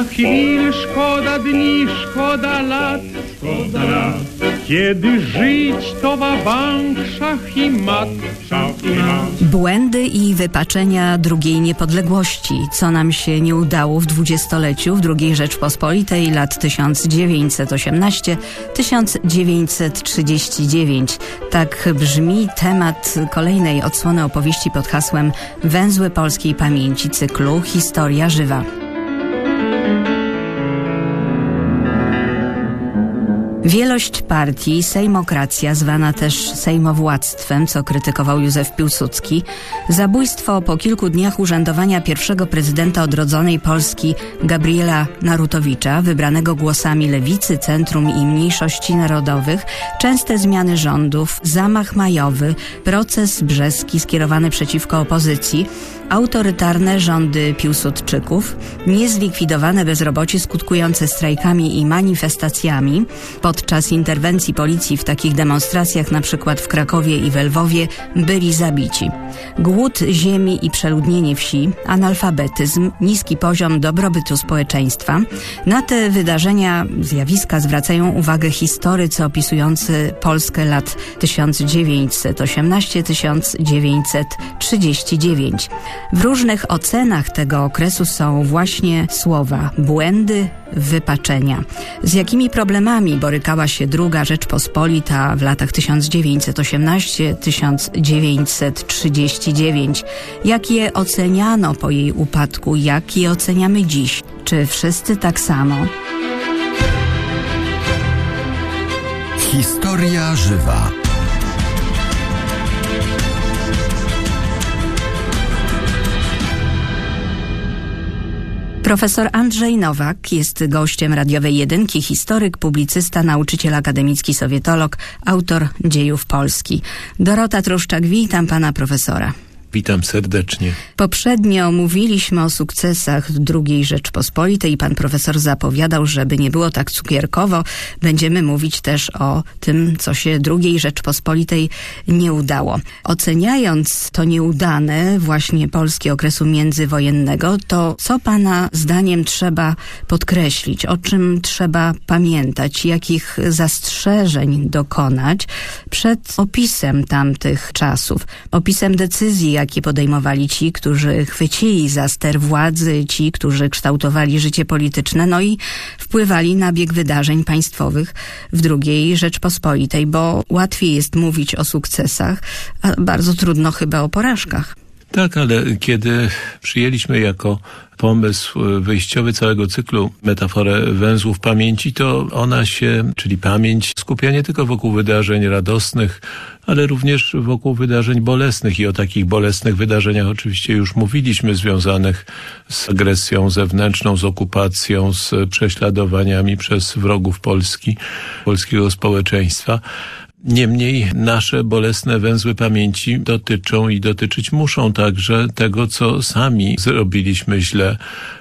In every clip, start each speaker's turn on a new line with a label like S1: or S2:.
S1: Szkoda chwil, szkoda dni, szkoda lat, szkoda lat. Kiedy żyć to wabank, szach i mat, szach i mat.
S2: Błędy i wypaczenia drugiej niepodległości, co nam się nie udało w dwudziestoleciu w II Rzeczpospolitej lat 1918-1939. Tak brzmi temat kolejnej odsłony opowieści pod hasłem Węzły polskiej pamięci cyklu Historia żywa. Wielość partii, sejmokracja, zwana też sejmowładztwem, co krytykował Józef Piłsudski, zabójstwo po kilku dniach urzędowania pierwszego prezydenta odrodzonej Polski Gabriela Narutowicza, wybranego głosami lewicy, centrum i mniejszości narodowych, częste zmiany rządów, zamach majowy, proces brzeski skierowany przeciwko opozycji, autorytarne rządy Piłsudczyków, niezlikwidowane bezrobocie skutkujące strajkami i manifestacjami. Podczas interwencji policji w takich demonstracjach, przykład w Krakowie i we Lwowie, byli zabici. Głód ziemi i przeludnienie wsi, analfabetyzm, niski poziom dobrobytu społeczeństwa. Na te wydarzenia, zjawiska zwracają uwagę historycy opisujący Polskę lat 1918-1939. W różnych ocenach tego okresu są właśnie słowa błędy, wypaczenia. Z jakimi problemami borykała się druga Rzeczpospolita w latach 1918-1939? Jak je oceniano po jej upadku? Jak je oceniamy dziś? Czy wszyscy tak samo?
S3: Historia żywa.
S2: Profesor Andrzej Nowak jest gościem radiowej jedynki, historyk, publicysta, nauczyciel akademicki, sowietolog, autor dziejów Polski. Dorota Truszczak, witam pana profesora.
S4: Witam serdecznie.
S2: Poprzednio mówiliśmy o sukcesach II Rzeczpospolitej i pan profesor zapowiadał, żeby nie było tak cukierkowo, będziemy mówić też o tym, co się II Rzeczpospolitej nie udało. Oceniając to nieudane właśnie polskie okresu międzywojennego, to co pana zdaniem trzeba podkreślić, o czym trzeba pamiętać, jakich zastrzeżeń dokonać przed opisem tamtych czasów, opisem decyzji, jakie podejmowali ci, którzy chwycili za ster władzy, ci, którzy kształtowali życie polityczne, no i wpływali na bieg wydarzeń państwowych w II Rzeczpospolitej, bo łatwiej jest mówić o sukcesach, a bardzo trudno chyba o porażkach.
S4: Tak, ale kiedy przyjęliśmy jako pomysł wyjściowy całego cyklu metaforę węzłów pamięci, to ona się, czyli pamięć, skupia nie tylko wokół wydarzeń radosnych, ale również wokół wydarzeń bolesnych i o takich bolesnych wydarzeniach oczywiście już mówiliśmy, związanych z agresją zewnętrzną, z okupacją, z prześladowaniami przez wrogów Polski, polskiego społeczeństwa. Niemniej nasze bolesne węzły pamięci dotyczą i dotyczyć muszą także tego, co sami zrobiliśmy źle.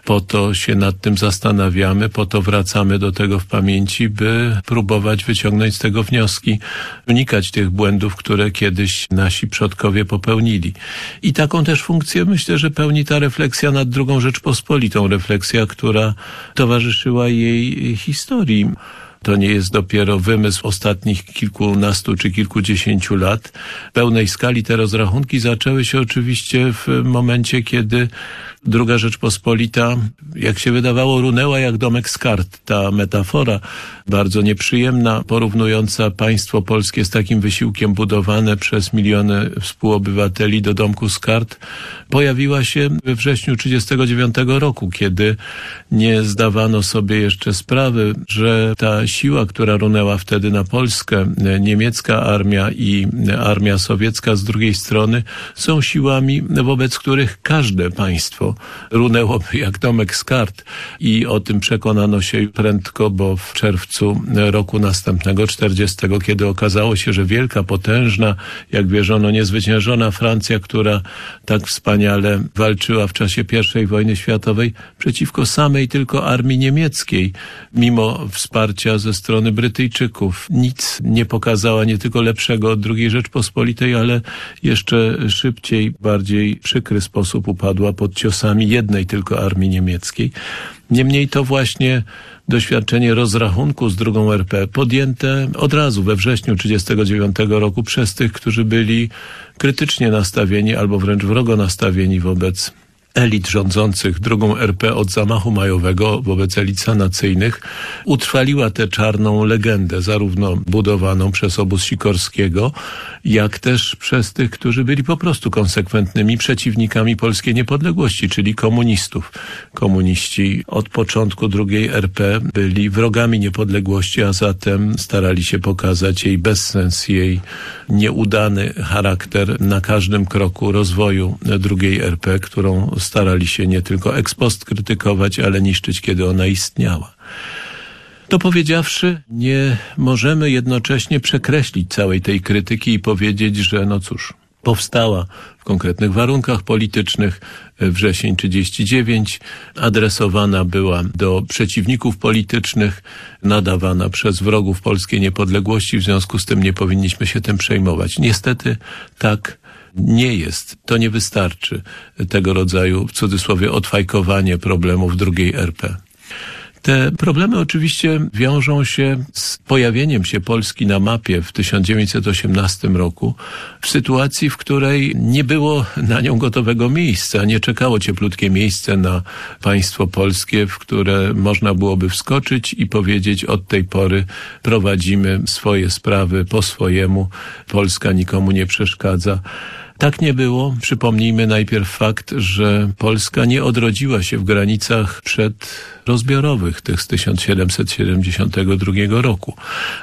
S4: Po to się nad tym zastanawiamy, po to wracamy do tego w pamięci, by próbować wyciągnąć z tego wnioski, unikać tych błędów, które kiedyś nasi przodkowie popełnili. I taką też funkcję myślę, że pełni ta refleksja nad drugą Rzeczpospolitą, refleksja, która towarzyszyła jej historii. To nie jest dopiero wymysł ostatnich kilkunastu czy kilkudziesięciu lat. W pełnej skali te rozrachunki zaczęły się oczywiście w momencie, kiedy Druga Rzeczpospolita, jak się wydawało, runęła jak domek z kart. Ta metafora bardzo nieprzyjemna, porównująca państwo polskie z takim wysiłkiem budowane przez miliony współobywateli do domku z kart, pojawiła się we wrześniu 1939 roku, kiedy nie zdawano sobie jeszcze sprawy, że ta siła, która runęła wtedy na Polskę, niemiecka armia i armia sowiecka z drugiej strony, są siłami, wobec których każde państwo runęłoby jak domek z kart. I o tym przekonano się prędko, bo w czerwcu roku następnego, 40, kiedy okazało się, że wielka, potężna, jak wierzono, niezwyciężona Francja, która tak wspaniale walczyła w czasie I wojny światowej przeciwko samej tylko armii niemieckiej, mimo wsparcia ze strony Brytyjczyków. Nic nie pokazała nie tylko lepszego od II Rzeczpospolitej, ale jeszcze szybciej, bardziej przykry sposób upadła pod ciosami jednej tylko armii niemieckiej. Niemniej to właśnie doświadczenie rozrachunku z drugą RP podjęte od razu we wrześniu 1939 roku przez tych, którzy byli krytycznie nastawieni albo wręcz wrogo nastawieni wobec elit rządzących drugą RP od zamachu majowego wobec elit sanacyjnych utrwaliła tę czarną legendę, zarówno budowaną przez obóz Sikorskiego, jak też przez tych, którzy byli po prostu konsekwentnymi przeciwnikami polskiej niepodległości, czyli komunistów. Komuniści od początku drugiej RP byli wrogami niepodległości, a zatem starali się pokazać jej bezsens, jej nieudany charakter na każdym kroku rozwoju drugiej RP, którą starali się nie tylko ex post krytykować, ale niszczyć, kiedy ona istniała. To powiedziawszy, nie możemy jednocześnie przekreślić całej tej krytyki i powiedzieć, że no cóż, powstała w konkretnych warunkach politycznych, wrzesień 39, adresowana była do przeciwników politycznych, nadawana przez wrogów polskiej niepodległości, w związku z tym nie powinniśmy się tym przejmować. Niestety tak nie jest. To nie wystarczy tego rodzaju, w cudzysłowie, odfajkowanie problemów drugiej RP. Te problemy oczywiście wiążą się z pojawieniem się Polski na mapie w 1918 roku, w sytuacji, w której nie było na nią gotowego miejsca, nie czekało cieplutkie miejsce na państwo polskie, w które można byłoby wskoczyć i powiedzieć od tej pory prowadzimy swoje sprawy po swojemu, Polska nikomu nie przeszkadza. Tak nie było. Przypomnijmy najpierw fakt, że Polska nie odrodziła się w granicach przedrozbiorowych tych z 1772 roku.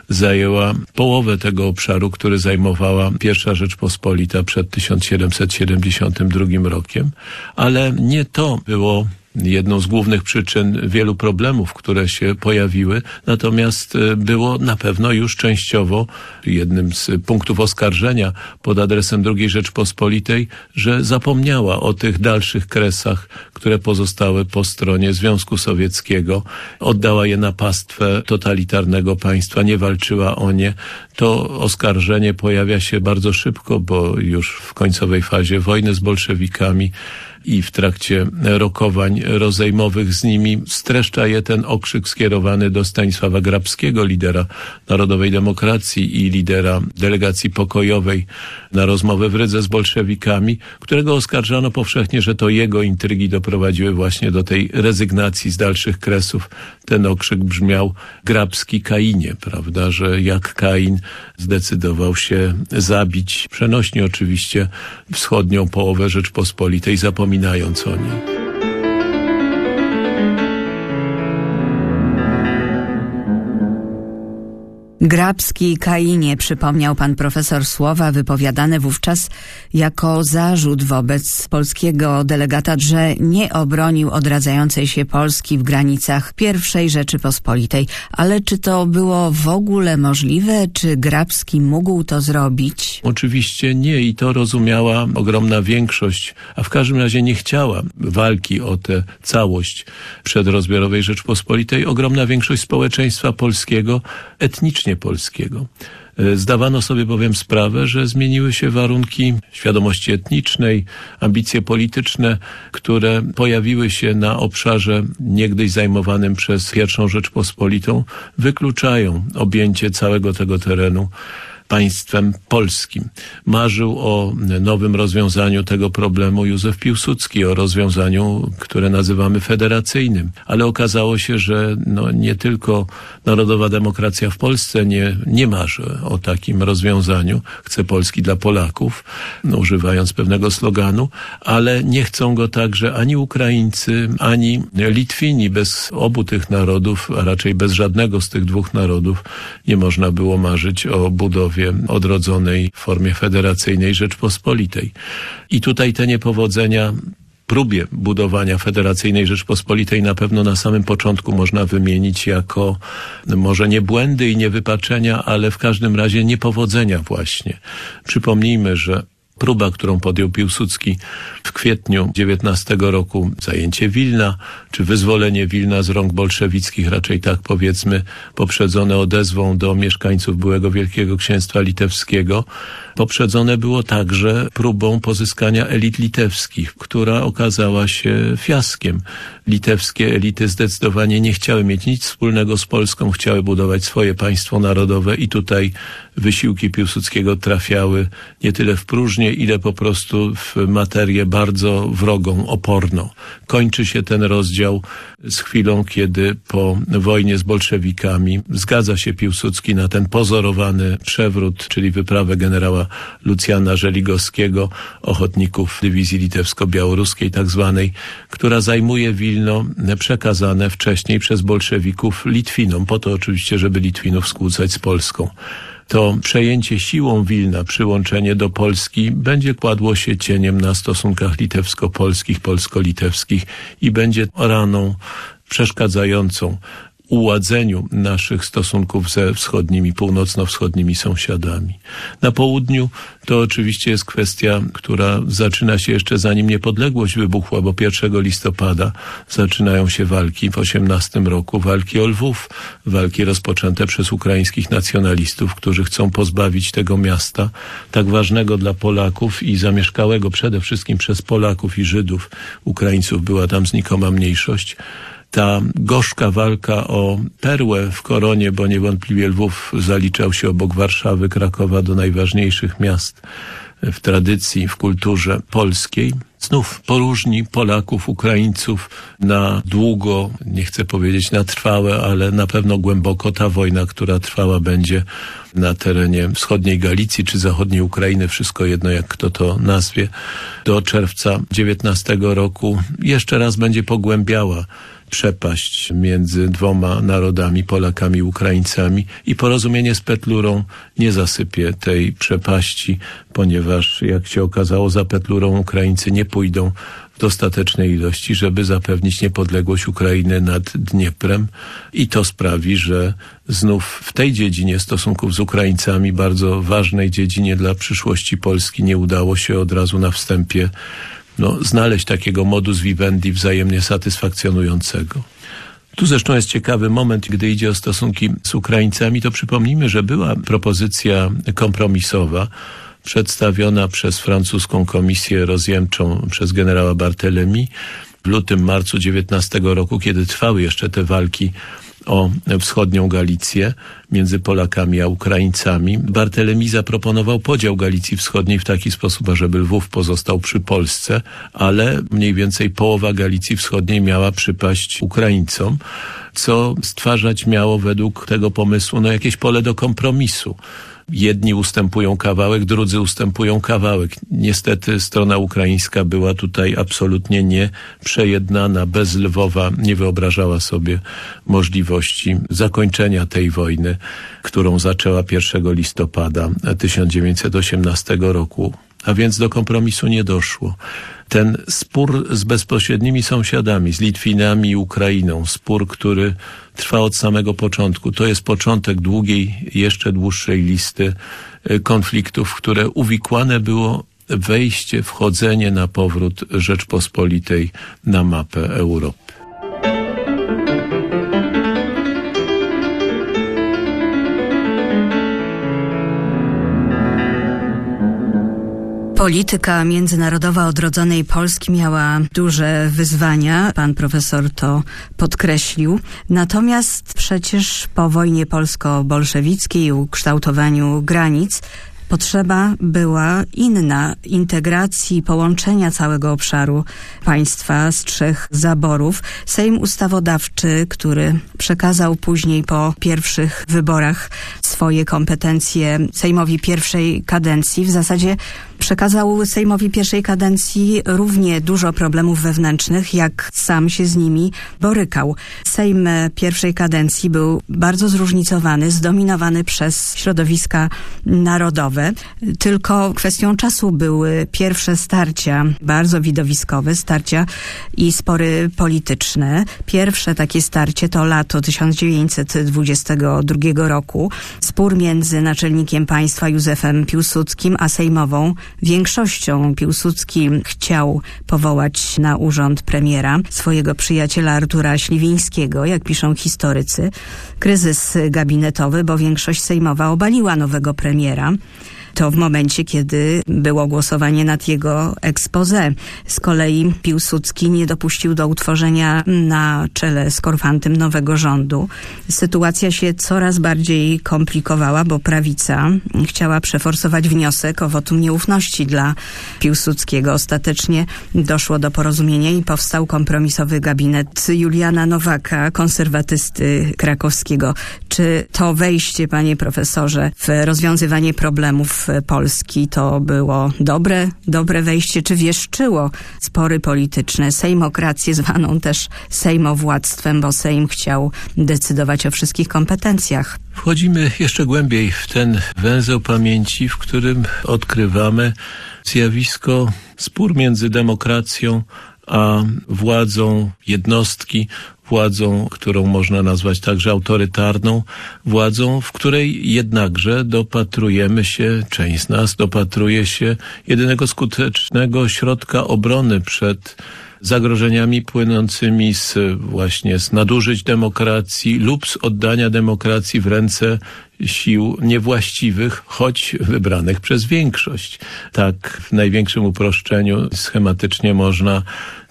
S4: Zajęła połowę tego obszaru, który zajmowała pierwsza Rzeczpospolita przed 1772 rokiem, ale nie to było jedną z głównych przyczyn wielu problemów, które się pojawiły, natomiast e, było na pewno już częściowo jednym z punktów oskarżenia pod adresem II Rzeczpospolitej, że zapomniała o tych dalszych kresach, które pozostały po stronie Związku Sowieckiego, oddała je na pastwę totalitarnego państwa, nie walczyła o nie. To oskarżenie pojawia się bardzo szybko, bo już w końcowej fazie wojny z bolszewikami i w trakcie rokowań rozejmowych z nimi streszcza je ten okrzyk skierowany do Stanisława Grabskiego, lidera Narodowej Demokracji i lidera delegacji pokojowej na rozmowę w Rydze z bolszewikami, którego oskarżano powszechnie, że to jego intrygi doprowadziły właśnie do tej rezygnacji z dalszych kresów. Ten okrzyk brzmiał Grabski Kainie, prawda, że jak Kain zdecydował się zabić, przenośnie oczywiście, wschodnią połowę Rzeczpospolitej, zapominając o niej.
S2: Grabski i Kainie przypomniał pan profesor słowa wypowiadane wówczas jako zarzut wobec polskiego delegata, że nie obronił odradzającej się Polski w granicach pierwszej Rzeczypospolitej. Ale czy to było w ogóle możliwe? Czy Grabski mógł to zrobić?
S4: Oczywiście nie i to rozumiała ogromna większość, a w każdym razie nie chciała walki o tę całość przedrozbiorowej Rzeczpospolitej. Ogromna większość społeczeństwa polskiego etnicznie polskiego. E, zdawano sobie bowiem sprawę, że zmieniły się warunki świadomości etnicznej, ambicje polityczne, które pojawiły się na obszarze niegdyś zajmowanym przez pierwszą Rzeczpospolitą, wykluczają objęcie całego tego terenu państwem polskim. Marzył o nowym rozwiązaniu tego problemu Józef Piłsudski, o rozwiązaniu, które nazywamy federacyjnym. Ale okazało się, że no, nie tylko narodowa demokracja w Polsce nie, nie marzy o takim rozwiązaniu, chce Polski dla Polaków, no, używając pewnego sloganu, ale nie chcą go także ani Ukraińcy, ani Litwini. Bez obu tych narodów, a raczej bez żadnego z tych dwóch narodów nie można było marzyć o budowie odrodzonej formie federacyjnej Rzeczpospolitej. I tutaj te niepowodzenia próbie budowania Federacyjnej Rzeczpospolitej na pewno na samym początku można wymienić jako może nie błędy i nie wypaczenia, ale w każdym razie niepowodzenia właśnie. Przypomnijmy, że próba, którą podjął Piłsudski w kwietniu 19 roku, zajęcie Wilna, czy wyzwolenie Wilna z rąk bolszewickich, raczej tak powiedzmy, poprzedzone odezwą do mieszkańców byłego Wielkiego Księstwa Litewskiego, poprzedzone było także próbą pozyskania elit litewskich, która okazała się fiaskiem. Litewskie elity zdecydowanie nie chciały mieć nic wspólnego z Polską, chciały budować swoje państwo narodowe i tutaj wysiłki Piłsudskiego trafiały nie tyle w próżnię, ile po prostu w materię bardzo wrogą, oporną. Kończy się ten rozdział z chwilą, kiedy po wojnie z bolszewikami zgadza się Piłsudski na ten pozorowany przewrót, czyli wyprawę generała Lucjana Żeligowskiego, ochotników dywizji litewsko-białoruskiej tak zwanej, która zajmuje Wilno przekazane wcześniej przez bolszewików Litwinom, po to oczywiście, żeby Litwinów skłócać z Polską to przejęcie siłą Wilna, przyłączenie do Polski będzie kładło się cieniem na stosunkach litewsko-polskich, polsko-litewskich i będzie raną przeszkadzającą uładzeniu naszych stosunków ze wschodnimi, północno-wschodnimi sąsiadami. Na południu to oczywiście jest kwestia, która zaczyna się jeszcze zanim niepodległość wybuchła, bo 1 listopada zaczynają się walki w 18 roku, walki o Lwów, walki rozpoczęte przez ukraińskich nacjonalistów, którzy chcą pozbawić tego miasta, tak ważnego dla Polaków i zamieszkałego przede wszystkim przez Polaków i Żydów. Ukraińców była tam znikoma mniejszość ta gorzka walka o perłę w koronie, bo niewątpliwie Lwów zaliczał się obok Warszawy, Krakowa do najważniejszych miast w tradycji, w kulturze polskiej. Znów poróżni Polaków, Ukraińców na długo, nie chcę powiedzieć na trwałe, ale na pewno głęboko ta wojna, która trwała będzie na terenie wschodniej Galicji czy zachodniej Ukrainy, wszystko jedno jak kto to nazwie, do czerwca 19 roku jeszcze raz będzie pogłębiała przepaść między dwoma narodami, Polakami i Ukraińcami i porozumienie z Petlurą nie zasypie tej przepaści, ponieważ jak się okazało za Petlurą Ukraińcy nie pójdą w dostatecznej ilości, żeby zapewnić niepodległość Ukrainy nad Dnieprem. I to sprawi, że znów w tej dziedzinie stosunków z Ukraińcami, bardzo ważnej dziedzinie dla przyszłości Polski nie udało się od razu na wstępie no, znaleźć takiego modus vivendi wzajemnie satysfakcjonującego. Tu zresztą jest ciekawy moment, gdy idzie o stosunki z Ukraińcami, to przypomnijmy, że była propozycja kompromisowa przedstawiona przez francuską komisję rozjemczą przez generała Barthélemy w lutym, marcu 19 roku, kiedy trwały jeszcze te walki o wschodnią Galicję między Polakami a Ukraińcami. Bartelemi zaproponował podział Galicji Wschodniej w taki sposób, ażeby Lwów pozostał przy Polsce, ale mniej więcej połowa Galicji Wschodniej miała przypaść Ukraińcom, co stwarzać miało według tego pomysłu no, jakieś pole do kompromisu. Jedni ustępują kawałek, drudzy ustępują kawałek. Niestety strona ukraińska była tutaj absolutnie nie przejednana. Bez Lwowa nie wyobrażała sobie możliwości zakończenia tej wojny, którą zaczęła 1 listopada 1918 roku a więc do kompromisu nie doszło. Ten spór z bezpośrednimi sąsiadami, z Litwinami i Ukrainą, spór, który trwa od samego początku, to jest początek długiej, jeszcze dłuższej listy e, konfliktów, w które uwikłane było wejście, wchodzenie na powrót Rzeczpospolitej na mapę Europy.
S2: Polityka międzynarodowa odrodzonej Polski miała duże wyzwania, pan profesor to podkreślił. Natomiast przecież po wojnie polsko-bolszewickiej ukształtowaniu granic Potrzeba była inna integracji, połączenia całego obszaru państwa z trzech zaborów. Sejm Ustawodawczy, który przekazał później po pierwszych wyborach swoje kompetencje Sejmowi pierwszej kadencji, w zasadzie przekazał Sejmowi pierwszej kadencji równie dużo problemów wewnętrznych, jak sam się z nimi borykał. Sejm pierwszej kadencji był bardzo zróżnicowany, zdominowany przez środowiska narodowe. Tylko kwestią czasu były pierwsze starcia, bardzo widowiskowe starcia i spory polityczne. Pierwsze takie starcie to lat lato 1922 roku. Spór między naczelnikiem państwa Józefem Piłsudskim a sejmową większością. Piłsudski chciał powołać na urząd premiera swojego przyjaciela Artura Śliwińskiego, jak piszą historycy. Kryzys gabinetowy, bo większość sejmowa obaliła nowego premiera to w momencie, kiedy było głosowanie nad jego expose. Z kolei Piłsudski nie dopuścił do utworzenia na czele z Korfantym nowego rządu. Sytuacja się coraz bardziej komplikowała, bo prawica chciała przeforsować wniosek o wotum nieufności dla Piłsudskiego. Ostatecznie doszło do porozumienia i powstał kompromisowy gabinet Juliana Nowaka, konserwatysty krakowskiego. Czy to wejście, panie profesorze, w rozwiązywanie problemów Polski to było dobre, dobre wejście, czy wieszczyło spory polityczne, sejmokrację zwaną też sejmowładztwem, bo Sejm chciał decydować o wszystkich kompetencjach.
S4: Wchodzimy jeszcze głębiej w ten węzeł pamięci, w którym odkrywamy zjawisko spór między demokracją a władzą jednostki, władzą, którą można nazwać także autorytarną, władzą, w której jednakże dopatrujemy się, część z nas dopatruje się jedynego skutecznego środka obrony przed zagrożeniami płynącymi z właśnie z nadużyć demokracji lub z oddania demokracji w ręce sił niewłaściwych, choć wybranych przez większość. Tak w największym uproszczeniu schematycznie można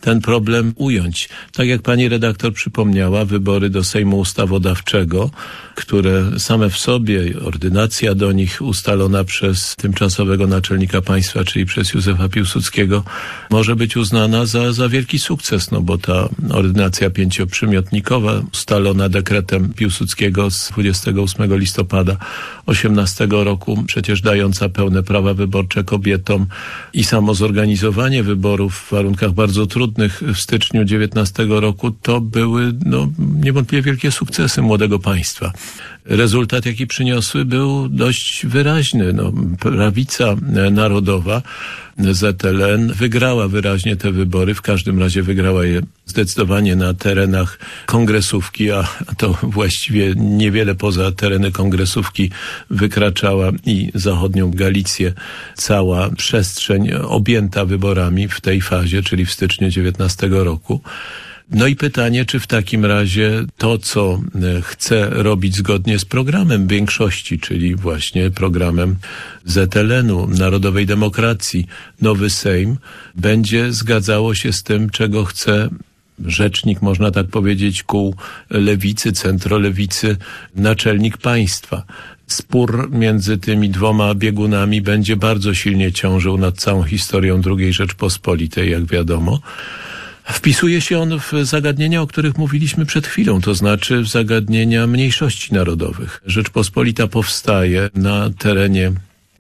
S4: ten problem ująć. Tak jak pani redaktor przypomniała, wybory do Sejmu Ustawodawczego, które same w sobie, ordynacja do nich ustalona przez tymczasowego naczelnika państwa, czyli przez Józefa Piłsudskiego, może być uznana za, za wielki sukces, no bo ta ordynacja pięcioprzymiotnikowa ustalona dekretem Piłsudskiego z 28 listopada 18 roku, przecież dająca pełne prawa wyborcze kobietom i samo zorganizowanie wyborów w warunkach bardzo trudnych w styczniu 19 roku, to były no, niewątpliwie wielkie sukcesy młodego państwa. Rezultat, jaki przyniosły, był dość wyraźny. No, prawica narodowa ZLN wygrała wyraźnie te wybory, w każdym razie wygrała je zdecydowanie na terenach kongresówki, a to właściwie niewiele poza tereny kongresówki wykraczała i zachodnią Galicję cała przestrzeń objęta wyborami w tej fazie, czyli w styczniu 19 roku. No i pytanie, czy w takim razie to, co e, chce robić zgodnie z programem większości, czyli właśnie programem ZLN-u, Narodowej Demokracji, Nowy Sejm, będzie zgadzało się z tym, czego chce rzecznik, można tak powiedzieć, kół lewicy, centrolewicy, naczelnik państwa. Spór między tymi dwoma biegunami będzie bardzo silnie ciążył nad całą historią II Rzeczpospolitej, jak wiadomo. Wpisuje się on w zagadnienia, o których mówiliśmy przed chwilą, to znaczy w zagadnienia mniejszości narodowych. Rzeczpospolita powstaje na terenie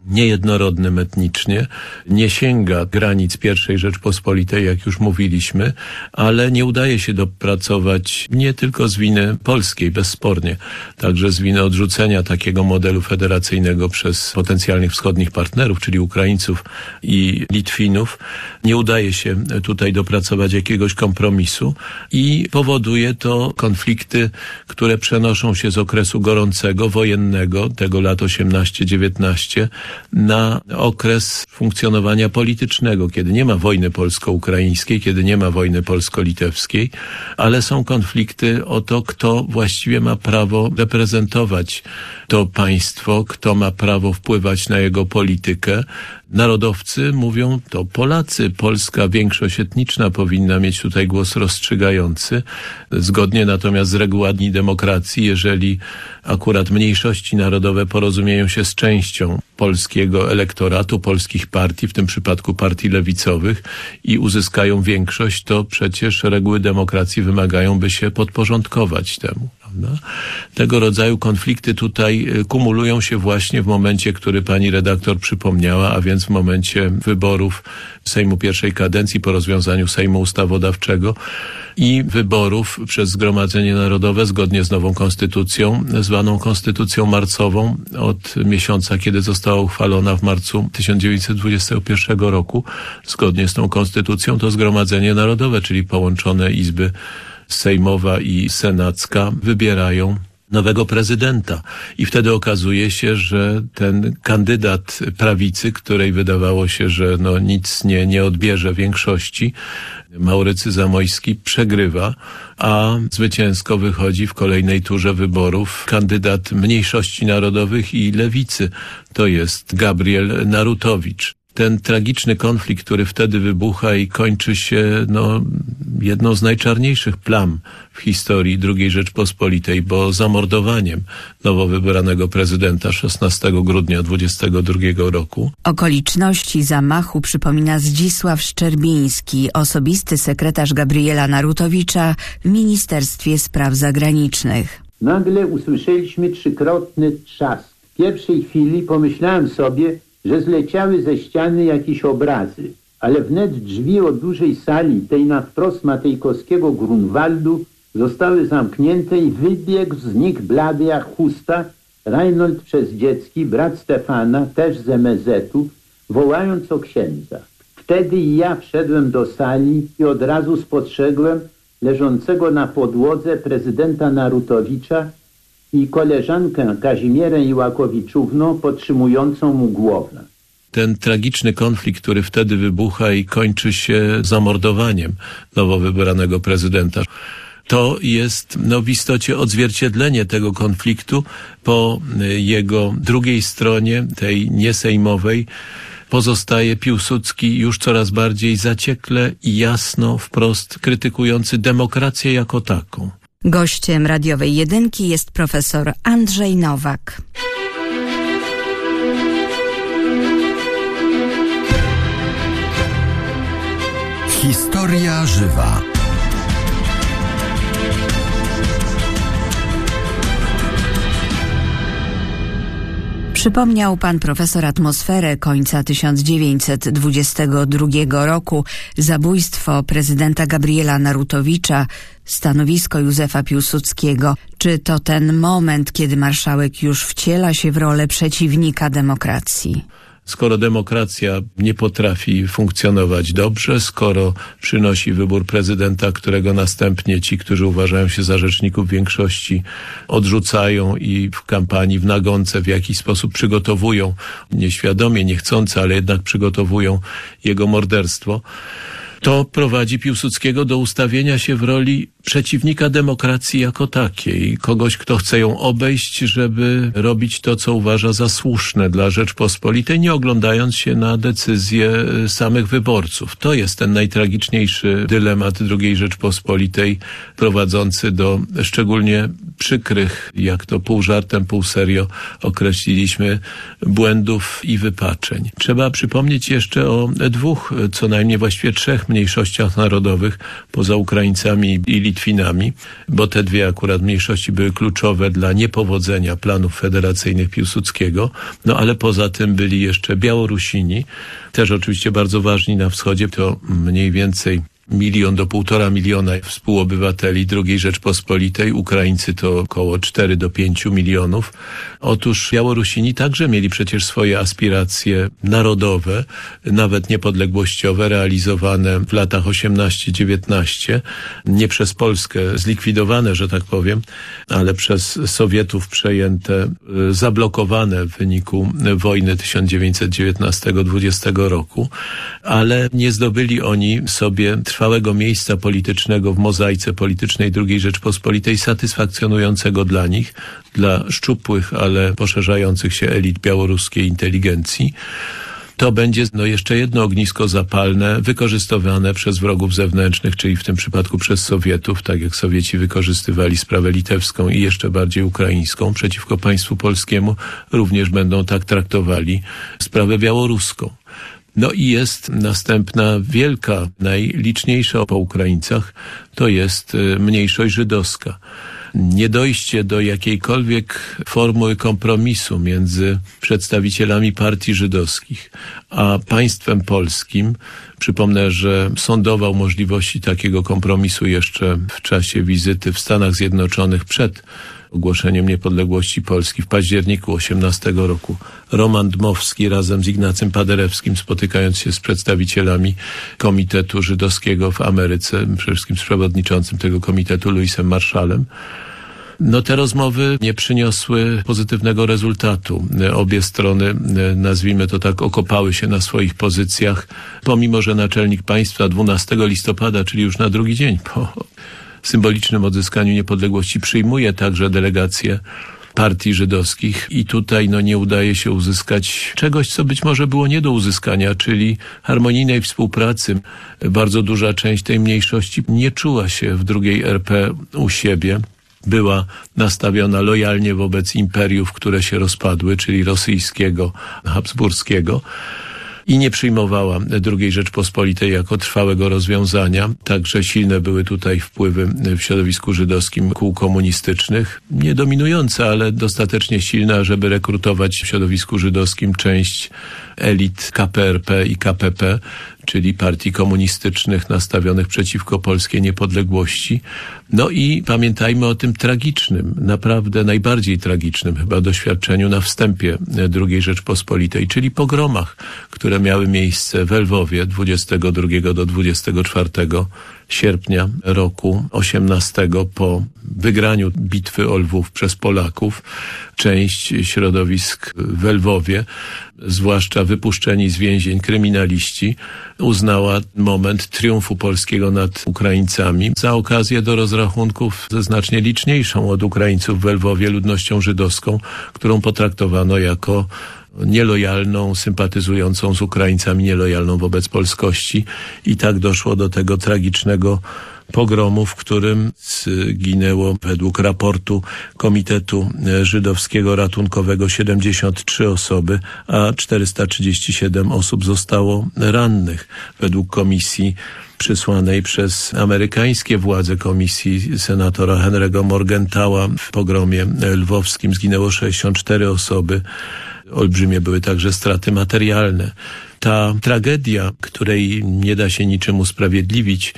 S4: niejednorodnym etnicznie, nie sięga granic pierwszej Rzeczpospolitej, jak już mówiliśmy, ale nie udaje się dopracować nie tylko z winy polskiej, bezspornie, także z winy odrzucenia takiego modelu federacyjnego przez potencjalnych wschodnich partnerów, czyli Ukraińców i Litwinów. Nie udaje się tutaj dopracować jakiegoś kompromisu i powoduje to konflikty, które przenoszą się z okresu gorącego, wojennego, tego lat 18-19, na okres funkcjonowania politycznego, kiedy nie ma wojny polsko-ukraińskiej, kiedy nie ma wojny polsko-litewskiej, ale są konflikty o to, kto właściwie ma prawo reprezentować to państwo, kto ma prawo wpływać na jego politykę. Narodowcy mówią to Polacy. Polska większość etniczna powinna mieć tutaj głos rozstrzygający. Zgodnie natomiast z regułami demokracji, jeżeli akurat mniejszości narodowe porozumieją się z częścią polskiego elektoratu, polskich partii, w tym przypadku partii lewicowych i uzyskają większość, to przecież reguły demokracji wymagają, by się podporządkować temu. Prawda? Tego rodzaju konflikty tutaj y, kumulują się właśnie w momencie, który pani redaktor przypomniała, a więc w momencie wyborów Sejmu pierwszej kadencji po rozwiązaniu Sejmu Ustawodawczego i wyborów przez Zgromadzenie Narodowe zgodnie z nową konstytucją, zwaną konstytucją marcową od miesiąca, kiedy została uchwalona w marcu 1921 roku. Zgodnie z tą konstytucją to Zgromadzenie Narodowe, czyli połączone izby sejmowa i senacka wybierają nowego prezydenta. I wtedy okazuje się, że ten kandydat prawicy, której wydawało się, że no nic nie, nie odbierze większości, Maurycy Zamojski przegrywa, a zwycięsko wychodzi w kolejnej turze wyborów kandydat mniejszości narodowych i lewicy. To jest Gabriel Narutowicz ten tragiczny konflikt, który wtedy wybucha i kończy się no, jedną z najczarniejszych plam w historii II Rzeczpospolitej, bo zamordowaniem nowo wybranego prezydenta 16 grudnia 22 roku.
S2: Okoliczności zamachu przypomina Zdzisław Szczerbiński, osobisty sekretarz Gabriela Narutowicza w Ministerstwie Spraw Zagranicznych.
S3: Nagle usłyszeliśmy trzykrotny trzask. W pierwszej chwili pomyślałem sobie, że zleciały ze ściany jakieś obrazy, ale wnet drzwi o dużej sali, tej na wprost Matejkowskiego Grunwaldu, zostały zamknięte i wybiegł z nich blady jak chusta Reinhold Dziecki, brat Stefana, też z MZ-u, wołając o księdza. Wtedy i ja wszedłem do sali i od razu spostrzegłem leżącego na podłodze prezydenta Narutowicza i koleżankę Kazimierę Iłakowiczówną podtrzymującą mu głowę.
S4: Ten tragiczny konflikt, który wtedy wybucha i kończy się zamordowaniem nowo wybranego prezydenta to jest no, w istocie odzwierciedlenie tego konfliktu po jego drugiej stronie, tej niesejmowej, pozostaje Piłsudski już coraz bardziej zaciekle i jasno, wprost krytykujący demokrację jako taką.
S2: Gościem radiowej jedynki jest profesor Andrzej Nowak.
S5: Historia żywa.
S2: Przypomniał pan profesor atmosferę końca 1922 roku, zabójstwo prezydenta Gabriela Narutowicza, stanowisko Józefa Piłsudskiego. Czy to ten moment, kiedy marszałek już wciela się w rolę przeciwnika demokracji?
S4: Skoro demokracja nie potrafi funkcjonować dobrze, skoro przynosi wybór prezydenta, którego następnie ci, którzy uważają się za rzeczników większości, odrzucają i w kampanii, w nagonce w jakiś sposób przygotowują, nieświadomie, niechcące, ale jednak przygotowują jego morderstwo, to prowadzi Piłsudskiego do ustawienia się w roli przeciwnika demokracji jako takiej, kogoś, kto chce ją obejść, żeby robić to, co uważa za słuszne dla Rzeczpospolitej, nie oglądając się na decyzje e, samych wyborców. To jest ten najtragiczniejszy dylemat II Rzeczpospolitej, prowadzący do szczególnie przykrych, jak to pół żartem, pół serio określiliśmy, błędów i wypaczeń. Trzeba przypomnieć jeszcze o dwóch, co najmniej właściwie trzech mniejszościach narodowych, poza Ukraińcami i Litwinami, bo te dwie akurat mniejszości były kluczowe dla niepowodzenia planów federacyjnych Piłsudskiego, no ale poza tym byli jeszcze Białorusini, też oczywiście bardzo ważni na wschodzie, to mniej więcej milion do półtora miliona współobywateli II Rzeczpospolitej. Ukraińcy to około 4 do 5 milionów. Otóż Białorusini także mieli przecież swoje aspiracje narodowe, nawet niepodległościowe, realizowane w latach 18-19, nie przez Polskę zlikwidowane, że tak powiem, ale przez Sowietów przejęte, zablokowane w wyniku wojny 1919-20 roku, ale nie zdobyli oni sobie trwałego miejsca politycznego w mozaice politycznej II Rzeczpospolitej satysfakcjonującego dla nich, dla szczupłych, ale poszerzających się elit białoruskiej inteligencji to będzie no, jeszcze jedno ognisko zapalne wykorzystywane przez wrogów zewnętrznych, czyli w tym przypadku przez Sowietów, tak jak Sowieci wykorzystywali sprawę litewską i jeszcze bardziej ukraińską przeciwko państwu polskiemu, również będą tak traktowali sprawę białoruską. No i jest następna wielka, najliczniejsza po Ukraińcach, to jest y, mniejszość żydowska. Niedojście do jakiejkolwiek formuły kompromisu między przedstawicielami partii żydowskich a państwem polskim. Przypomnę, że sądował możliwości takiego kompromisu jeszcze w czasie wizyty w Stanach Zjednoczonych przed ogłoszeniem niepodległości Polski w październiku 18 roku. Roman Dmowski razem z Ignacym Paderewskim spotykając się z przedstawicielami Komitetu Żydowskiego w Ameryce, przede wszystkim z przewodniczącym tego komitetu Louisem Marszalem, no te rozmowy nie przyniosły pozytywnego rezultatu. Obie strony, nazwijmy to tak, okopały się na swoich pozycjach, pomimo że naczelnik państwa 12 listopada, czyli już na drugi dzień po symbolicznym odzyskaniu niepodległości, przyjmuje także delegację partii żydowskich. I tutaj no, nie udaje się uzyskać czegoś, co być może było nie do uzyskania, czyli harmonijnej współpracy. Bardzo duża część tej mniejszości nie czuła się w drugiej RP u siebie. Była nastawiona lojalnie wobec imperiów, które się rozpadły, czyli rosyjskiego, habsburskiego i nie przyjmowała II Rzeczpospolitej jako trwałego rozwiązania. Także silne były tutaj wpływy w środowisku żydowskim kół komunistycznych. Nie dominujące, ale dostatecznie silne, żeby rekrutować w środowisku żydowskim część elit KPRP i KPP, czyli partii komunistycznych nastawionych przeciwko polskiej niepodległości. No i pamiętajmy o tym tragicznym, naprawdę najbardziej tragicznym chyba doświadczeniu na wstępie II Rzeczpospolitej, czyli pogromach, które miały miejsce w Lwowie 22 do 24 sierpnia roku 18 po wygraniu bitwy o Lwów przez Polaków. Część środowisk w Lwowie, zwłaszcza wypuszczeni z więzień kryminaliści, uznała moment triumfu polskiego nad Ukraińcami za okazję do rozrachunków ze znacznie liczniejszą od Ukraińców w Lwowie ludnością żydowską, którą potraktowano jako nielojalną, sympatyzującą z Ukraińcami, nielojalną wobec polskości i tak doszło do tego tragicznego pogromu, w którym zginęło według raportu Komitetu Żydowskiego Ratunkowego 73 osoby, a 437 osób zostało rannych. Według komisji przysłanej przez amerykańskie władze komisji senatora Henry'ego Morgentała w pogromie lwowskim zginęło 64 osoby. Olbrzymie były także straty materialne. Ta tragedia, której nie da się niczym usprawiedliwić,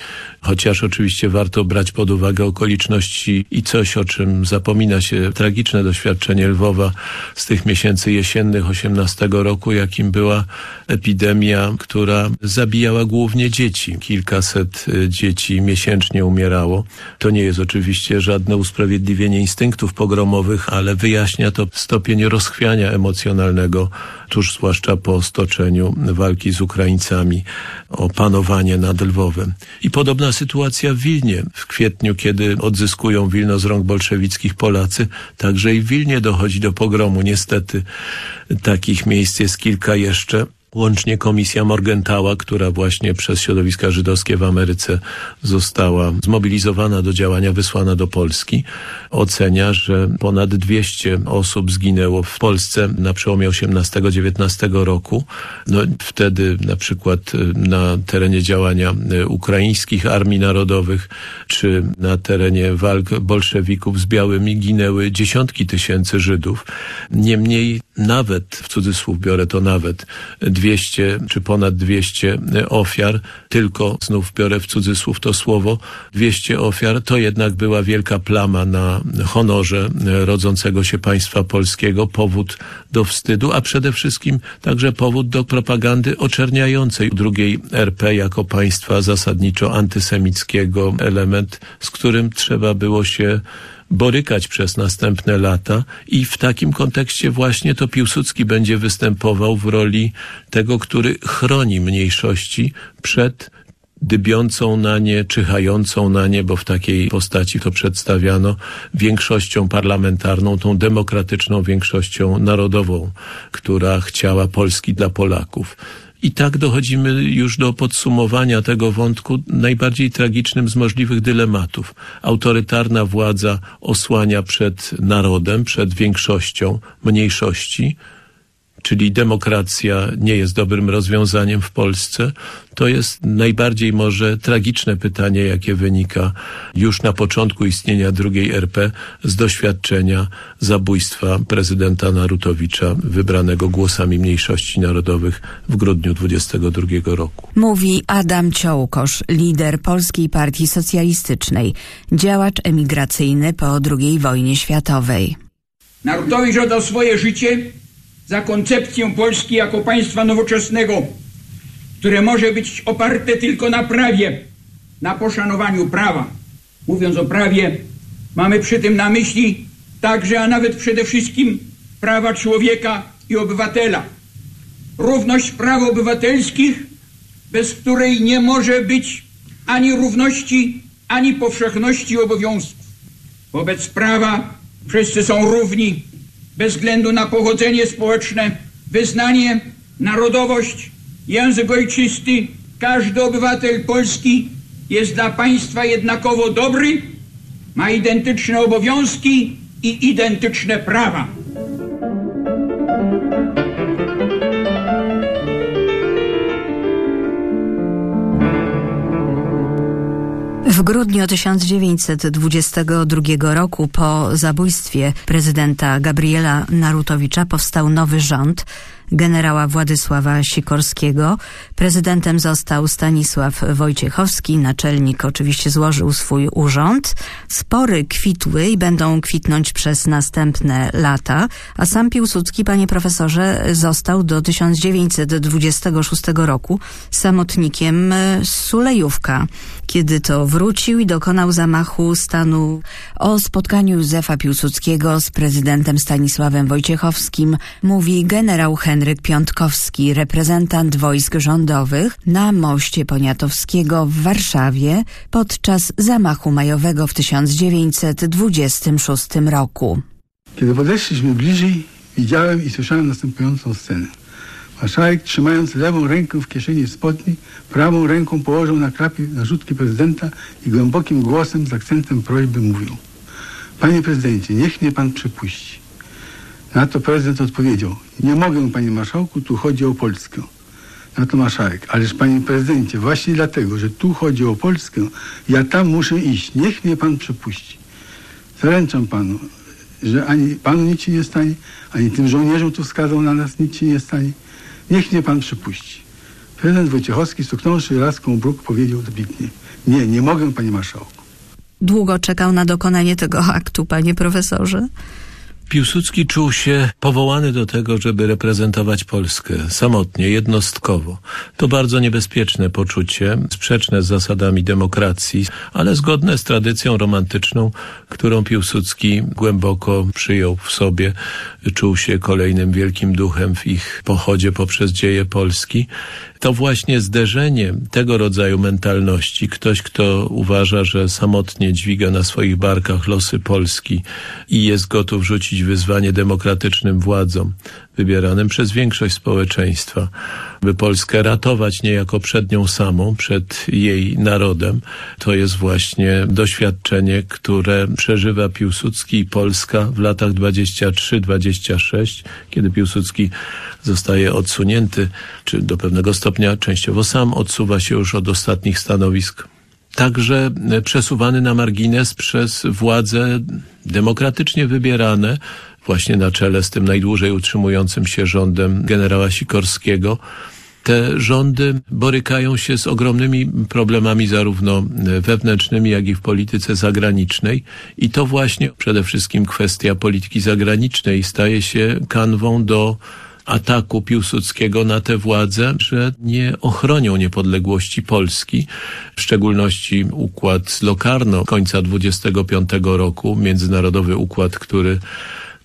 S4: chociaż oczywiście warto brać pod uwagę okoliczności i coś, o czym zapomina się, tragiczne doświadczenie Lwowa z tych miesięcy jesiennych 18 roku, jakim była epidemia, która zabijała głównie dzieci. Kilkaset y, dzieci miesięcznie umierało. To nie jest oczywiście żadne usprawiedliwienie instynktów pogromowych, ale wyjaśnia to stopień rozchwiania emocjonalnego, tuż zwłaszcza po stoczeniu walki z Ukraińcami o panowanie nad Lwowem. I podobna sytuacja w Wilnie. W kwietniu, kiedy odzyskują Wilno z rąk bolszewickich Polacy, także i w Wilnie dochodzi do pogromu. Niestety takich miejsc jest kilka jeszcze łącznie komisja Morgentała, która właśnie przez środowiska żydowskie w Ameryce została zmobilizowana do działania, wysłana do Polski, ocenia, że ponad 200 osób zginęło w Polsce na przełomie 18-19 roku. No, wtedy na przykład na terenie działania ukraińskich armii narodowych, czy na terenie walk bolszewików z białymi ginęły dziesiątki tysięcy Żydów. Niemniej nawet, w cudzysłów biorę to nawet, 200 czy ponad 200 ofiar, tylko znów biorę w cudzysłów to słowo, 200 ofiar, to jednak była wielka plama na honorze rodzącego się państwa polskiego, powód do wstydu, a przede wszystkim także powód do propagandy oczerniającej drugiej RP jako państwa zasadniczo antysemickiego, element, z którym trzeba było się borykać przez następne lata i w takim kontekście właśnie to Piłsudski będzie występował w roli tego, który chroni mniejszości przed dybiącą na nie, czyhającą na nie, bo w takiej postaci to przedstawiano większością parlamentarną, tą demokratyczną większością narodową, która chciała Polski dla Polaków. I tak dochodzimy już do podsumowania tego wątku najbardziej tragicznym z możliwych dylematów. Autorytarna władza osłania przed narodem, przed większością mniejszości, czyli demokracja nie jest dobrym rozwiązaniem w Polsce, to jest najbardziej może tragiczne pytanie, jakie wynika już na początku istnienia drugiej RP z doświadczenia zabójstwa prezydenta Narutowicza wybranego głosami mniejszości narodowych w grudniu 22 roku.
S2: Mówi Adam Ciołkosz, lider Polskiej Partii Socjalistycznej, działacz emigracyjny po II wojnie światowej.
S5: Narutowicz oddał swoje życie za koncepcję Polski jako państwa nowoczesnego, które może być oparte tylko na prawie, na poszanowaniu prawa. Mówiąc o prawie, mamy przy tym na myśli także, a nawet przede wszystkim prawa człowieka i obywatela. Równość praw obywatelskich, bez której nie może być ani równości, ani powszechności obowiązków. Wobec prawa wszyscy są równi, bez względu na pochodzenie społeczne, wyznanie, narodowość, język ojczysty. Każdy obywatel Polski jest dla państwa jednakowo dobry, ma identyczne obowiązki i identyczne prawa.
S2: W grudniu 1922 roku po zabójstwie prezydenta Gabriela Narutowicza powstał nowy rząd generała Władysława Sikorskiego. Prezydentem został Stanisław Wojciechowski. Naczelnik oczywiście złożył swój urząd. Spory kwitły i będą kwitnąć przez następne lata, a sam Piłsudski, panie profesorze, został do 1926 roku samotnikiem z Sulejówka. Kiedy to wrócił i dokonał zamachu stanu o spotkaniu Józefa Piłsudskiego z prezydentem Stanisławem Wojciechowskim, mówi generał Henryk Piątkowski, reprezentant wojsk rządowych na moście Poniatowskiego w Warszawie podczas zamachu majowego w 1926 roku.
S6: Kiedy podeszliśmy bliżej, widziałem i słyszałem następującą scenę. Marszałek, trzymając lewą rękę w kieszeni spodni, prawą ręką położył na klapie narzutki prezydenta i głębokim głosem z akcentem prośby mówił Panie prezydencie, niech mnie pan przepuści. Na to prezydent odpowiedział Nie mogę, panie marszałku, tu chodzi o Polskę. Na to marszałek, ależ panie prezydencie, właśnie dlatego, że tu chodzi o Polskę, ja tam muszę iść. Niech mnie pan przepuści. Zaręczam panu, że ani panu nic się nie stanie, ani tym żołnierzom tu wskazał na nas nic się nie stanie. Niech mnie pan przypuści. Prezydent Wojciechowski, stuknąwszy laską bruk, powiedział dobitnie. Nie, nie mogę, panie marszałku.
S2: Długo czekał na dokonanie tego aktu, panie profesorze?
S4: Piłsudski czuł się powołany do tego, żeby reprezentować Polskę samotnie, jednostkowo. To bardzo niebezpieczne poczucie, sprzeczne z zasadami demokracji, ale zgodne z tradycją romantyczną, którą Piłsudski głęboko przyjął w sobie. Czuł się kolejnym wielkim duchem w ich pochodzie poprzez dzieje Polski. To właśnie zderzenie tego rodzaju mentalności, ktoś, kto uważa, że samotnie dźwiga na swoich barkach losy Polski i jest gotów rzucić wyzwanie demokratycznym władzom, wybieranym przez większość społeczeństwa, by Polskę ratować niejako przed nią samą, przed jej narodem. To jest właśnie doświadczenie, które przeżywa Piłsudski i Polska w latach 23-26, kiedy Piłsudski zostaje odsunięty, czy do pewnego stopnia częściowo sam odsuwa się już od ostatnich stanowisk także przesuwany na margines przez władze demokratycznie wybierane, właśnie na czele z tym najdłużej utrzymującym się rządem generała Sikorskiego. Te rządy borykają się z ogromnymi problemami zarówno wewnętrznymi, jak i w polityce zagranicznej i to właśnie przede wszystkim kwestia polityki zagranicznej staje się kanwą do ataku Piłsudskiego na te władze, że nie ochronią niepodległości Polski, w szczególności układ z Locarno końca 25 roku, międzynarodowy układ, który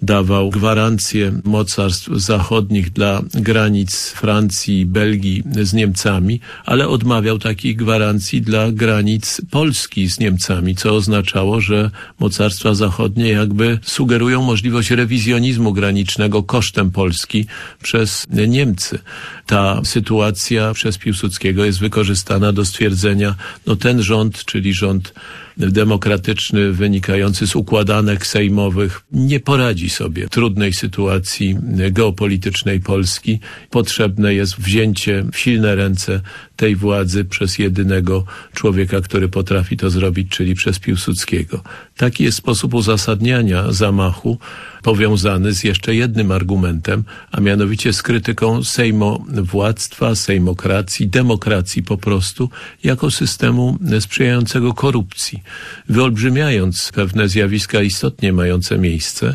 S4: dawał gwarancje mocarstw zachodnich dla granic Francji i Belgii z Niemcami, ale odmawiał takich gwarancji dla granic Polski z Niemcami, co oznaczało, że mocarstwa zachodnie jakby sugerują możliwość rewizjonizmu granicznego kosztem Polski przez Niemcy. Ta sytuacja przez Piłsudskiego jest wykorzystana do stwierdzenia, no ten rząd, czyli rząd demokratyczny wynikający z układanek sejmowych nie poradzi sobie trudnej sytuacji geopolitycznej Polski. Potrzebne jest wzięcie w silne ręce tej władzy przez jedynego człowieka, który potrafi to zrobić, czyli przez Piłsudskiego. Taki jest sposób uzasadniania zamachu powiązany z jeszcze jednym argumentem, a mianowicie z krytyką sejmowładztwa, sejmokracji, demokracji po prostu, jako systemu sprzyjającego korupcji. Wyolbrzymiając pewne zjawiska istotnie mające miejsce,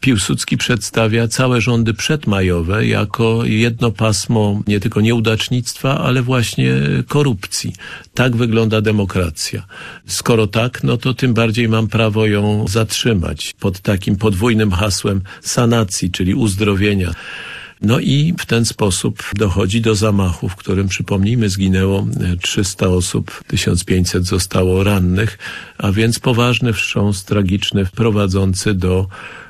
S4: Piłsudski przedstawia całe rządy przedmajowe jako jedno pasmo nie tylko nieudacznictwa, ale właśnie korupcji. Tak wygląda demokracja. Skoro tak, no to tym bardziej mam prawo ją zatrzymać pod takim podwójnym hasłem sanacji, czyli uzdrowienia. No i w ten sposób dochodzi do zamachu, w którym, przypomnijmy, zginęło 300 osób, 1500 zostało rannych, a więc poważny wstrząs tragiczny prowadzący do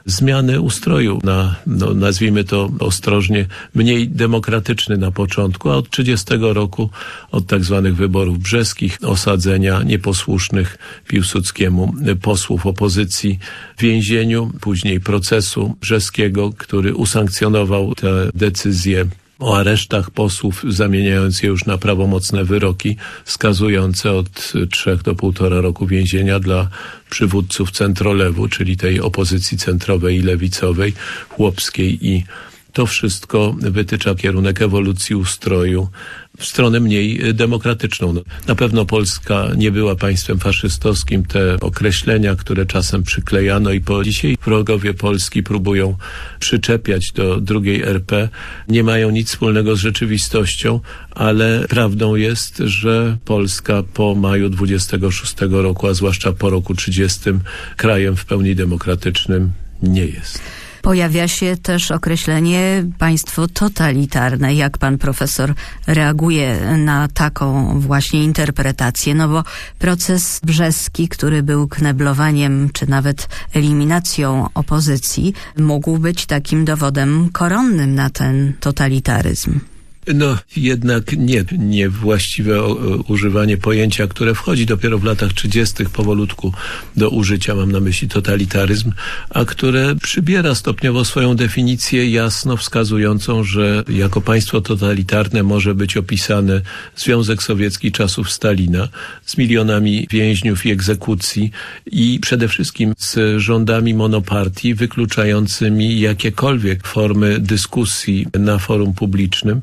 S4: zmiany ustroju na, no, nazwijmy to ostrożnie, mniej demokratyczny na początku, a od 30 roku, od tak zwanych wyborów brzeskich, osadzenia nieposłusznych Piłsudskiemu posłów opozycji w więzieniu, później procesu brzeskiego, który usankcjonował te decyzje o aresztach posłów, zamieniając je już na prawomocne wyroki skazujące od trzech do półtora roku więzienia dla przywódców centrolewu, czyli tej opozycji centrowej i lewicowej, chłopskiej i to wszystko wytycza kierunek ewolucji ustroju w stronę mniej demokratyczną. Na pewno Polska nie była państwem faszystowskim. Te określenia, które czasem przyklejano i po dzisiaj wrogowie Polski próbują przyczepiać do drugiej RP, nie mają nic wspólnego z rzeczywistością, ale prawdą jest, że Polska po maju 26 roku, a zwłaszcza po roku 30 krajem w pełni demokratycznym nie jest.
S2: Pojawia się też określenie państwo totalitarne. Jak pan profesor reaguje na taką właśnie interpretację? No bo proces brzeski, który był kneblowaniem czy nawet eliminacją opozycji, mógł być takim dowodem koronnym na ten totalitaryzm.
S4: No jednak nie, niewłaściwe używanie pojęcia, które wchodzi dopiero w latach 30. powolutku do użycia, mam na myśli totalitaryzm, a które przybiera stopniowo swoją definicję jasno wskazującą, że jako państwo totalitarne może być opisany Związek Sowiecki czasów Stalina z milionami więźniów i egzekucji i przede wszystkim z rządami monopartii wykluczającymi jakiekolwiek formy dyskusji na forum publicznym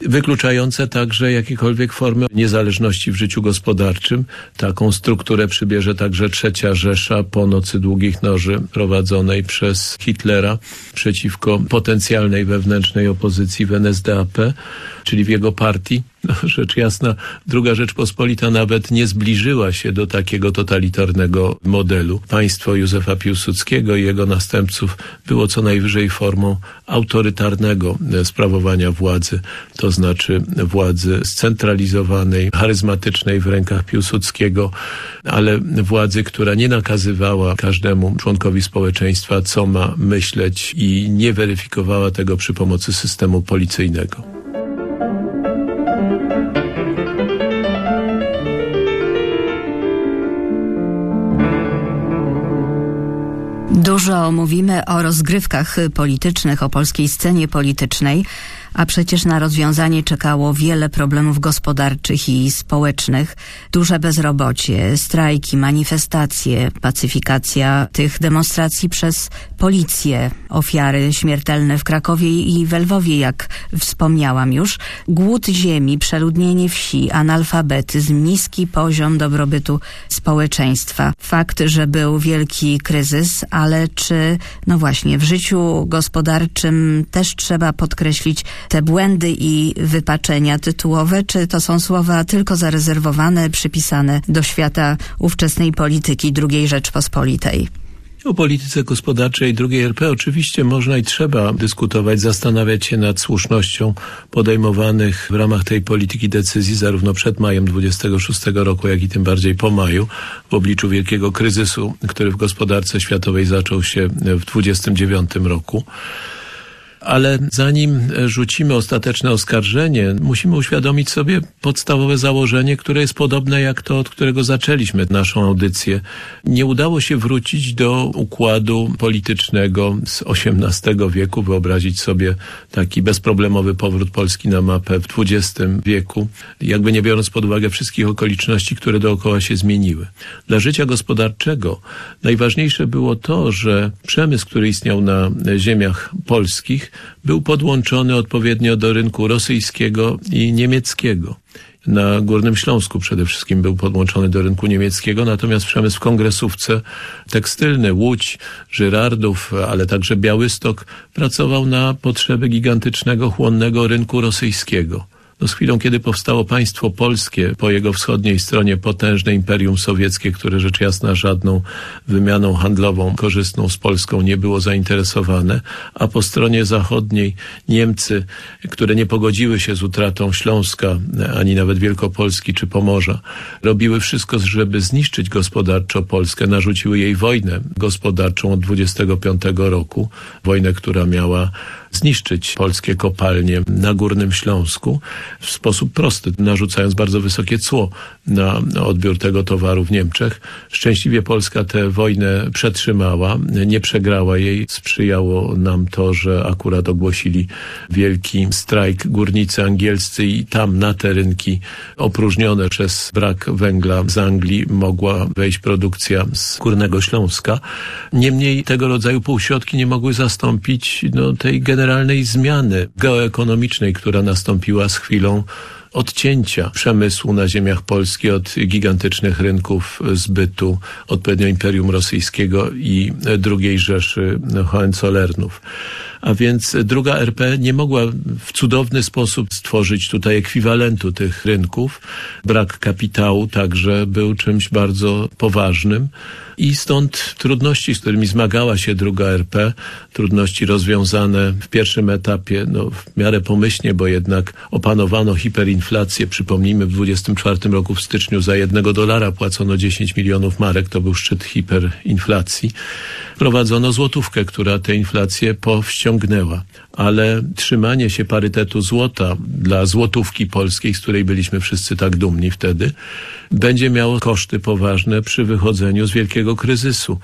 S4: wykluczające także jakiekolwiek formy niezależności w życiu gospodarczym. Taką strukturę przybierze także trzecia Rzesza po nocy długich noży prowadzonej przez Hitlera przeciwko potencjalnej wewnętrznej opozycji w NSDAP, czyli w jego partii. No, rzecz jasna, druga Rzeczpospolita nawet nie zbliżyła się do takiego totalitarnego modelu. Państwo Józefa Piłsudskiego i jego następców było co najwyżej formą autorytarnego sprawowania władzy, to znaczy władzy scentralizowanej, charyzmatycznej w rękach Piłsudskiego, ale władzy, która nie nakazywała każdemu członkowi społeczeństwa, co ma myśleć i nie weryfikowała tego przy pomocy systemu policyjnego.
S2: Dużo mówimy o rozgrywkach politycznych, o polskiej scenie politycznej, a przecież na rozwiązanie czekało wiele problemów gospodarczych i społecznych, duże bezrobocie, strajki, manifestacje, pacyfikacja tych demonstracji przez policję, ofiary śmiertelne w Krakowie i w Lwowie, jak wspomniałam już, głód ziemi, przeludnienie wsi, analfabetyzm, niski poziom dobrobytu społeczeństwa. Fakt, że był wielki kryzys, ale czy, no właśnie, w życiu gospodarczym też trzeba podkreślić te błędy i wypaczenia tytułowe, czy to są słowa tylko zarezerwowane, przypisane do świata ówczesnej polityki II Rzeczpospolitej?
S4: O polityce gospodarczej drugiej RP oczywiście można i trzeba dyskutować, zastanawiać się nad słusznością podejmowanych w ramach tej polityki decyzji zarówno przed majem 26 roku, jak i tym bardziej po maju w obliczu wielkiego kryzysu, który w gospodarce światowej zaczął się w 29 roku. Ale zanim rzucimy ostateczne oskarżenie, musimy uświadomić sobie podstawowe założenie, które jest podobne jak to, od którego zaczęliśmy naszą audycję. Nie udało się wrócić do układu politycznego z XVIII wieku, wyobrazić sobie taki bezproblemowy powrót Polski na mapę w XX wieku, jakby nie biorąc pod uwagę wszystkich okoliczności, które dookoła się zmieniły. Dla życia gospodarczego najważniejsze było to, że przemysł, który istniał na ziemiach polskich, był podłączony odpowiednio do rynku rosyjskiego i niemieckiego. Na Górnym Śląsku przede wszystkim był podłączony do rynku niemieckiego, natomiast przemysł w kongresówce tekstylny, Łódź, Żyrardów, ale także Białystok pracował na potrzeby gigantycznego, chłonnego rynku rosyjskiego. No z chwilą, kiedy powstało państwo polskie, po jego wschodniej stronie potężne imperium sowieckie, które rzecz jasna żadną wymianą handlową korzystną z Polską nie było zainteresowane, a po stronie zachodniej Niemcy, które nie pogodziły się z utratą Śląska, ani nawet Wielkopolski czy Pomorza, robiły wszystko, żeby zniszczyć gospodarczo Polskę, narzuciły jej wojnę gospodarczą od 25 roku, wojnę, która miała zniszczyć polskie kopalnie na Górnym Śląsku w sposób prosty, narzucając bardzo wysokie cło na odbiór tego towaru w Niemczech. Szczęśliwie Polska tę wojnę przetrzymała, nie przegrała jej. Sprzyjało nam to, że akurat ogłosili wielki strajk górnicy angielscy i tam na te rynki opróżnione przez brak węgla z Anglii mogła wejść produkcja z Górnego Śląska. Niemniej tego rodzaju półśrodki nie mogły zastąpić no, tej generalnej zmiany geoekonomicznej, która nastąpiła z chwilą odcięcia przemysłu na ziemiach Polski od gigantycznych rynków zbytu, odpowiednio Imperium Rosyjskiego i II Rzeszy Hohenzollernów. A więc druga RP nie mogła w cudowny sposób stworzyć tutaj ekwiwalentu tych rynków. Brak kapitału także był czymś bardzo poważnym. I stąd trudności, z którymi zmagała się druga RP, trudności rozwiązane w pierwszym etapie, no w miarę pomyślnie, bo jednak opanowano hiperinflację. Przypomnijmy, w 24 roku w styczniu za jednego dolara płacono 10 milionów marek, to był szczyt hiperinflacji. Wprowadzono złotówkę, która tę inflację powściągnęła ale trzymanie się parytetu złota dla złotówki polskiej, z której byliśmy wszyscy tak dumni wtedy, będzie miało koszty poważne przy wychodzeniu z wielkiego kryzysu.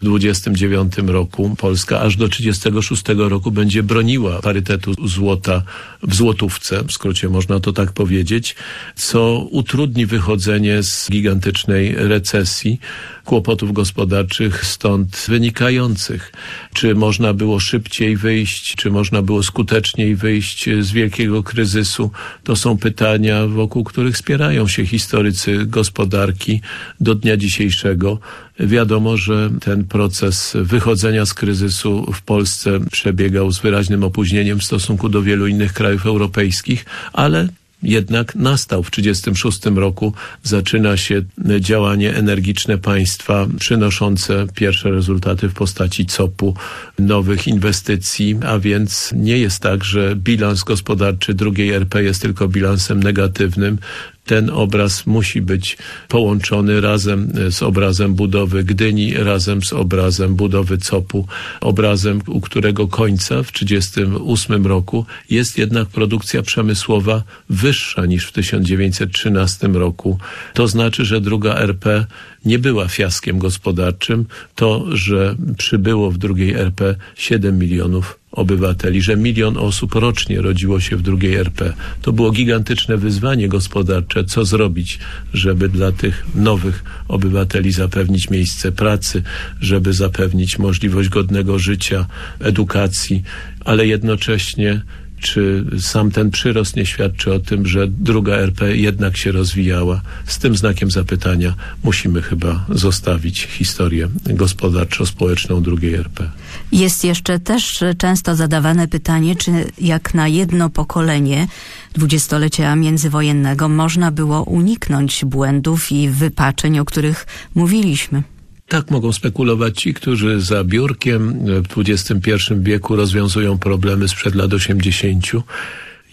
S4: W 29 roku Polska aż do 36 roku będzie broniła parytetu złota w złotówce, w skrócie można to tak powiedzieć, co utrudni wychodzenie z gigantycznej recesji, kłopotów gospodarczych stąd wynikających. Czy można było szybciej wyjść, czy można było skuteczniej wyjść z wielkiego kryzysu? To są pytania, wokół których spierają się historycy gospodarki do dnia dzisiejszego. Wiadomo, że ten proces wychodzenia z kryzysu w Polsce przebiegał z wyraźnym opóźnieniem w stosunku do wielu innych krajów europejskich, ale jednak nastał w 1936 roku. Zaczyna się działanie energiczne państwa przynoszące pierwsze rezultaty w postaci COP-u, nowych inwestycji, a więc nie jest tak, że bilans gospodarczy drugiej RP jest tylko bilansem negatywnym, ten obraz musi być połączony razem z obrazem budowy Gdyni, razem z obrazem budowy COP-u, obrazem, u którego końca w 1938 roku jest jednak produkcja przemysłowa wyższa niż w 1913 roku. To znaczy, że druga RP nie była fiaskiem gospodarczym. To, że przybyło w drugiej RP 7 milionów obywateli, że milion osób rocznie rodziło się w drugiej RP. To było gigantyczne wyzwanie gospodarcze, co zrobić, żeby dla tych nowych obywateli zapewnić miejsce pracy, żeby zapewnić możliwość godnego życia, edukacji, ale jednocześnie czy sam ten przyrost nie świadczy o tym, że druga RP jednak się rozwijała? Z tym znakiem zapytania musimy chyba zostawić historię gospodarczo-społeczną drugiej RP.
S2: Jest jeszcze też często zadawane pytanie, czy jak na jedno pokolenie dwudziestolecia międzywojennego można było uniknąć błędów i wypaczeń, o których mówiliśmy.
S4: Tak mogą spekulować ci, którzy za biurkiem w XXI wieku rozwiązują problemy sprzed lat 80.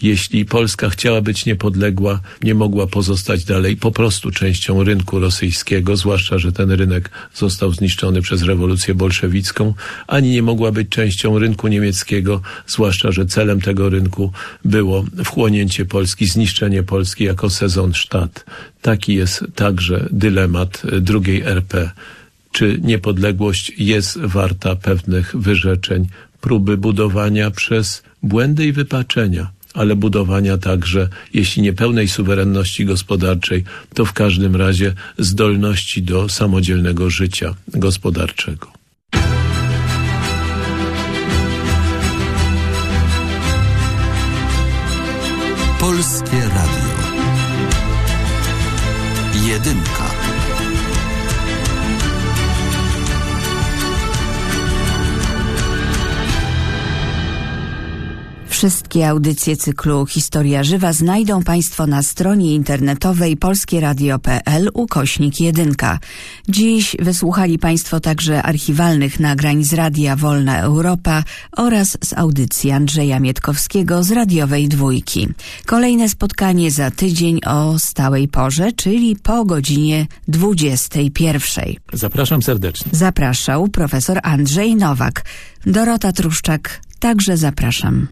S4: jeśli Polska chciała być niepodległa, nie mogła pozostać dalej po prostu częścią rynku rosyjskiego, zwłaszcza, że ten rynek został zniszczony przez rewolucję bolszewicką, ani nie mogła być częścią rynku niemieckiego, zwłaszcza, że celem tego rynku było wchłonięcie Polski, zniszczenie Polski jako sezon sztat. Taki jest także dylemat drugiej RP. Czy niepodległość jest warta pewnych wyrzeczeń, próby budowania przez błędy i wypaczenia, ale budowania także, jeśli nie pełnej suwerenności gospodarczej, to w każdym razie zdolności do samodzielnego życia gospodarczego.
S7: Polskie Radio. Jedynka.
S2: Wszystkie audycje cyklu Historia Żywa znajdą Państwo na stronie internetowej polskieradio.pl ukośnik 1. Dziś wysłuchali Państwo także archiwalnych nagrań z Radia Wolna Europa oraz z audycji Andrzeja Mietkowskiego z Radiowej Dwójki. Kolejne spotkanie za tydzień o stałej porze, czyli po godzinie 21.
S4: Zapraszam serdecznie.
S2: Zapraszał profesor Andrzej Nowak. Dorota Truszczak także zapraszam.